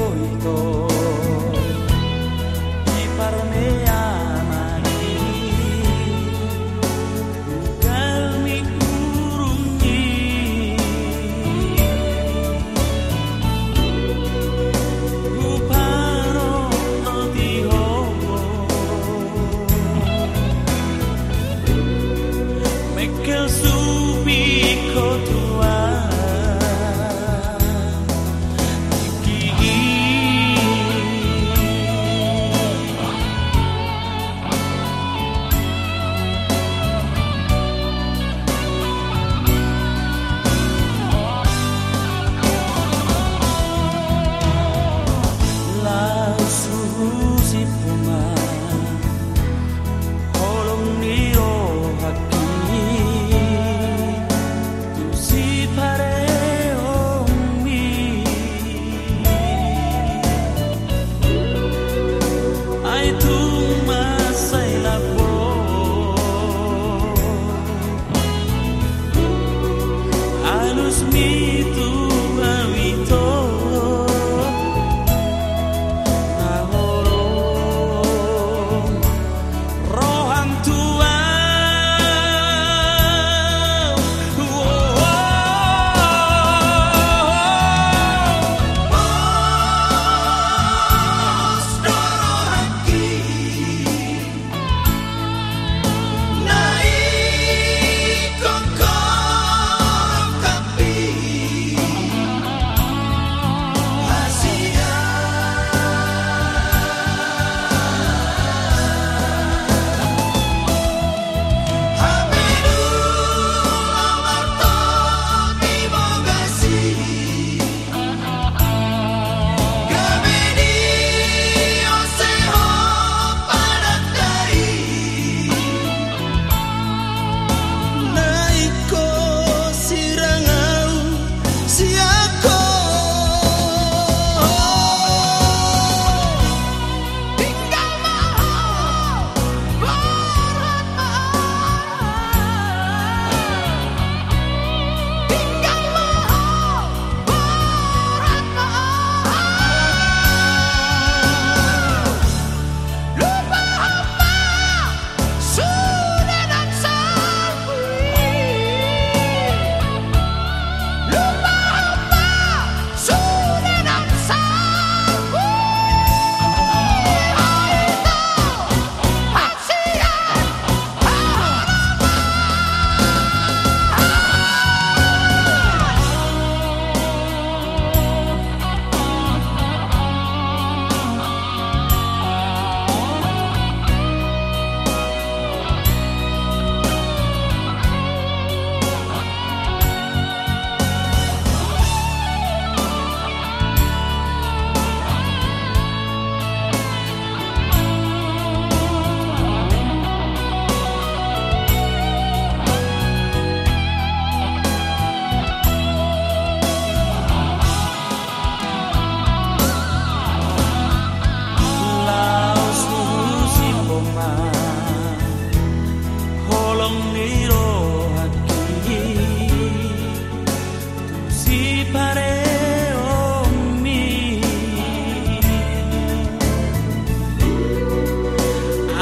恋と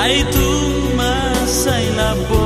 Ay tu masayla bu